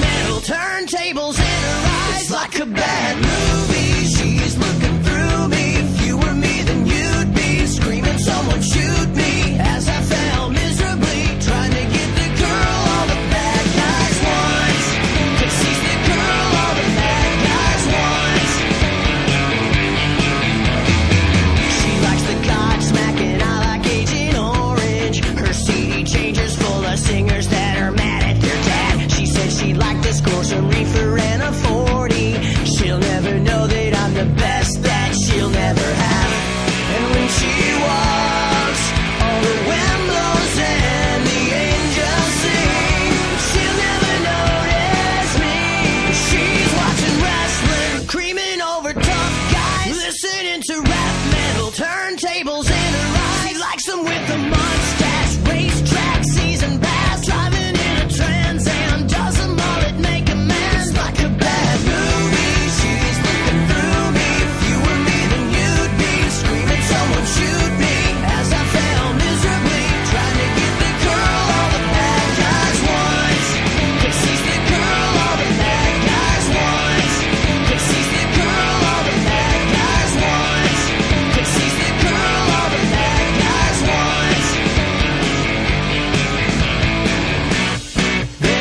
Metal turntables in her eyes like a bad movie.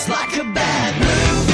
It's like a bad mood.